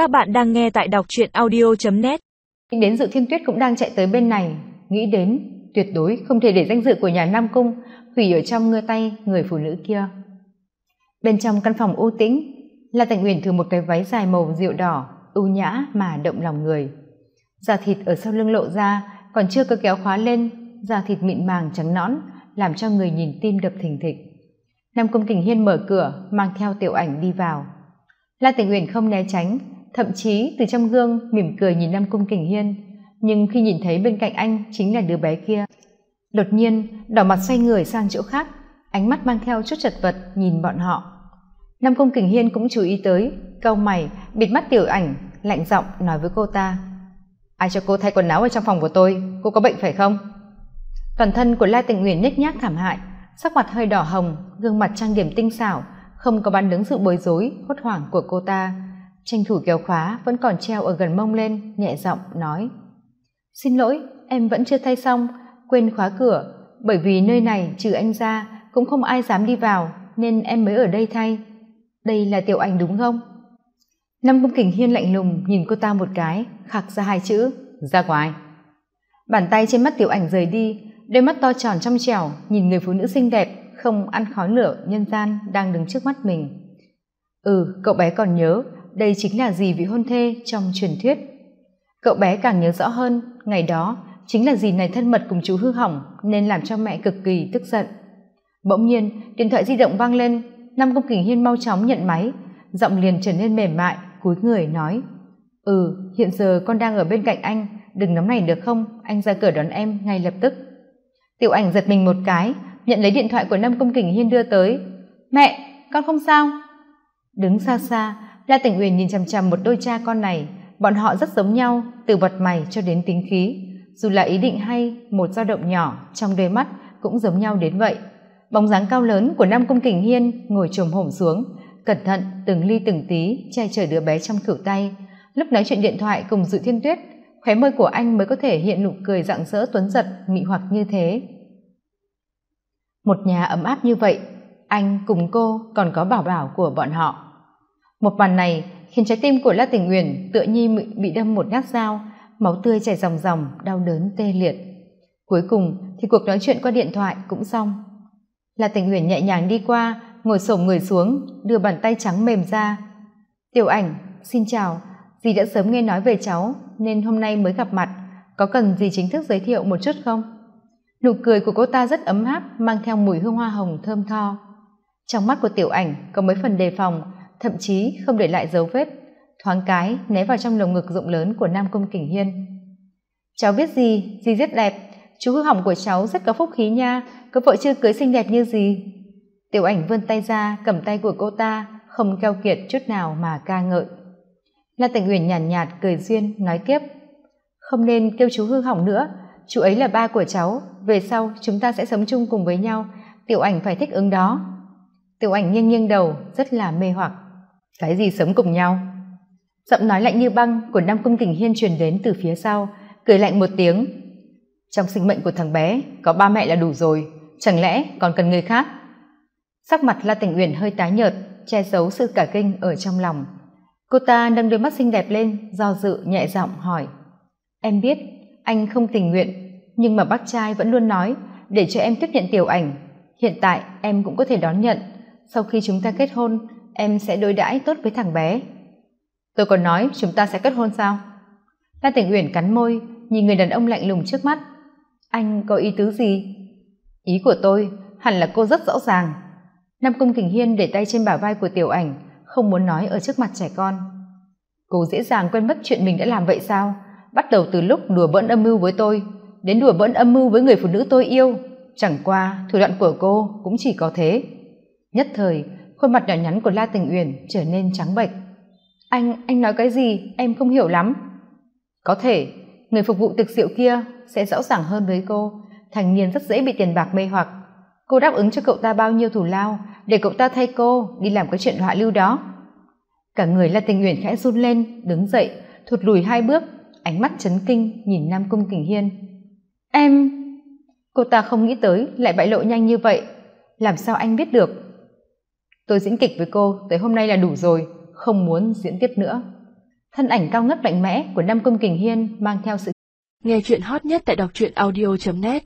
Các bạn đang nghe tại đọc truyện audio.net đến dự thiên tuyết cũng đang chạy tới bên này, nghĩ đến tuyệt đối không thể để danh dự của nhà Nam Cung hủy ở trong ngơ tay người phụ nữ kia. Bên trong căn phòng u tĩnh, là Tịnh Uyển thử một cái váy dài màu rượu đỏ, ưu nhã mà động lòng người. Da thịt ở sau lưng lộ ra, còn chưa cơ kéo khóa lên, da thịt mịn màng trắng nõn, làm cho người nhìn tim đập thình thịch. Nam Cung Kình Hiên mở cửa, mang theo tiểu ảnh đi vào. La Tịnh Uyển không né tránh, thậm chí từ trong gương mỉm cười nhìn Nam Cung Kình Hiên, nhưng khi nhìn thấy bên cạnh anh chính là đứa bé kia, đột nhiên đỏ mặt xoay người sang chỗ khác, ánh mắt mang theo chút chật vật nhìn bọn họ. Nam Cung Kình Hiên cũng chú ý tới, câu mày, bịt mắt tiểu ảnh, lạnh giọng nói với cô ta: "Ai cho cô thay quần áo ở trong phòng của tôi? Cô có bệnh phải không?" Toàn thân của La Tịnh Uyển nhếch nhác thảm hại, sắc mặt hơi đỏ hồng, gương mặt trang điểm tinh xảo, không có bán đứng sự bối rối, hốt hoảng của cô ta tranh thủ kéo khóa vẫn còn treo ở gần mông lên nhẹ giọng nói. Xin lỗi em vẫn chưa thay xong quên khóa cửa. Bởi vì nơi này trừ anh ra cũng không ai dám đi vào nên em mới ở đây thay. Đây là tiểu ảnh đúng không? Năm công kình hiên lạnh lùng nhìn cô ta một cái khạc ra hai chữ. Ra ngoài. Bàn tay trên mắt tiểu ảnh rời đi đôi mắt to tròn trong trẻo nhìn người phụ nữ xinh đẹp không ăn khói lửa nhân gian đang đứng trước mắt mình. Ừ cậu bé còn nhớ đây chính là gì vị hôn thê trong truyền thuyết? Cậu bé càng nhớ rõ hơn, ngày đó, chính là dì này thân mật cùng chú hư hỏng nên làm cho mẹ cực kỳ tức giận. Bỗng nhiên, điện thoại di động vang lên, năm công kình hiên mau chóng nhận máy, giọng liền trở nên mềm mại, cúi người nói ừ hiện giờ con đang ở bên cạnh anh, đừng nóng này được không? Anh ra cửa đón em ngay lập tức. Tiểu ảnh giật mình một cái, nhận lấy điện thoại của năm công kình hiên đưa tới, mẹ, con không sao. Đứng xa xa la tỉnh uyển nhìn chằm chằm một đôi cha con này. Bọn họ rất giống nhau, từ vật mày cho đến tính khí. Dù là ý định hay một dao động nhỏ, trong đôi mắt cũng giống nhau đến vậy. Bóng dáng cao lớn của nam công kình hiên ngồi trồm hổm xuống, cẩn thận từng ly từng tí che chở đứa bé trong cửu tay. Lúc nói chuyện điện thoại cùng dự thiên tuyết, khóe môi của anh mới có thể hiện nụ cười rạng rỡ tuấn giật, mị hoặc như thế. Một nhà ấm áp như vậy, anh cùng cô còn có bảo bảo của bọn họ một màn này khiến trái tim của la tình uyển tựa nhi bị đâm một nhát dao, máu tươi chảy ròng ròng, đau đớn tê liệt. Cuối cùng thì cuộc nói chuyện qua điện thoại cũng xong. La tình uyển nhẹ nhàng đi qua, ngồi xổm người xuống, đưa bàn tay trắng mềm ra. Tiểu ảnh, xin chào. Dì đã sớm nghe nói về cháu, nên hôm nay mới gặp mặt. Có cần gì chính thức giới thiệu một chút không? Nụ cười của cô ta rất ấm áp, mang theo mùi hương hoa hồng thơm tho. Trong mắt của tiểu ảnh có mấy phần đề phòng thậm chí không để lại dấu vết thoáng cái né vào trong lồng ngực rộng lớn của nam công kình hiên. Cháu biết gì? Gì rất đẹp. Chú hư hỏng của cháu rất có phúc khí nha. Có vợ chưa cưới xinh đẹp như gì? Tiểu ảnh vươn tay ra cầm tay của cô ta không keo kiệt chút nào mà ca ngợi. La tịnh uyển nhàn nhạt, nhạt cười duyên nói tiếp. Không nên kêu chú hư hỏng nữa. Chú ấy là ba của cháu. Về sau chúng ta sẽ sống chung cùng với nhau. Tiểu ảnh phải thích ứng đó. Tiểu ảnh nghiêng nghiêng đầu rất là mê hoặc cái gì sống cùng nhau? Giọng nói lạnh như băng của nam cung kình hiên truyền đến từ phía sau, cười lạnh một tiếng. Trong sinh mệnh của thằng bé, có ba mẹ là đủ rồi, chẳng lẽ còn cần người khác? Sắc mặt la tình uyển hơi tái nhợt, che giấu sự cả kinh ở trong lòng. Cô ta nâng đôi mắt xinh đẹp lên, do dự nhẹ giọng hỏi. Em biết, anh không tình nguyện, nhưng mà bác trai vẫn luôn nói, để cho em tiếp nhận tiểu ảnh. Hiện tại em cũng có thể đón nhận. Sau khi chúng ta kết hôn em sẽ đối đãi tốt với thằng bé. Tôi còn nói chúng ta sẽ kết hôn sao? La tỉnh uyển cắn môi, nhìn người đàn ông lạnh lùng trước mắt. Anh có ý tứ gì? Ý của tôi hẳn là cô rất rõ ràng. Nam cung kình hiên để tay trên bả vai của tiểu ảnh, không muốn nói ở trước mặt trẻ con. Cô dễ dàng quên mất chuyện mình đã làm vậy sao? Bắt đầu từ lúc đùa bỡn âm mưu với tôi, đến đùa bỡn âm mưu với người phụ nữ tôi yêu. Chẳng qua thủ đoạn của cô cũng chỉ có thế. Nhất thời khuôn mặt nhỏ nhắn của la tình uyển trở nên trắng bệch. Anh anh nói cái gì? Em không hiểu lắm. Có thể, người phục vụ tiệc rượu kia sẽ rõ ràng hơn với cô. Thành niên rất dễ bị tiền bạc mê hoặc. Cô đáp ứng cho cậu ta bao nhiêu thù lao để cậu ta thay cô đi làm cái chuyện họa lưu đó. Cả người la tình uyển khẽ run lên, đứng dậy, thụt lùi hai bước, ánh mắt chấn kinh nhìn nam cung kình hiên. Em! Cô ta không nghĩ tới lại bại lộ nhanh như vậy. Làm sao anh biết được? Tôi diễn kịch với cô, tới hôm nay là đủ rồi, không muốn diễn tiếp nữa. Thân ảnh cao ngất mạnh mẽ của nam công kình hiên mang theo sự nghe chuyện hot nhất tại đọc truyện audio net.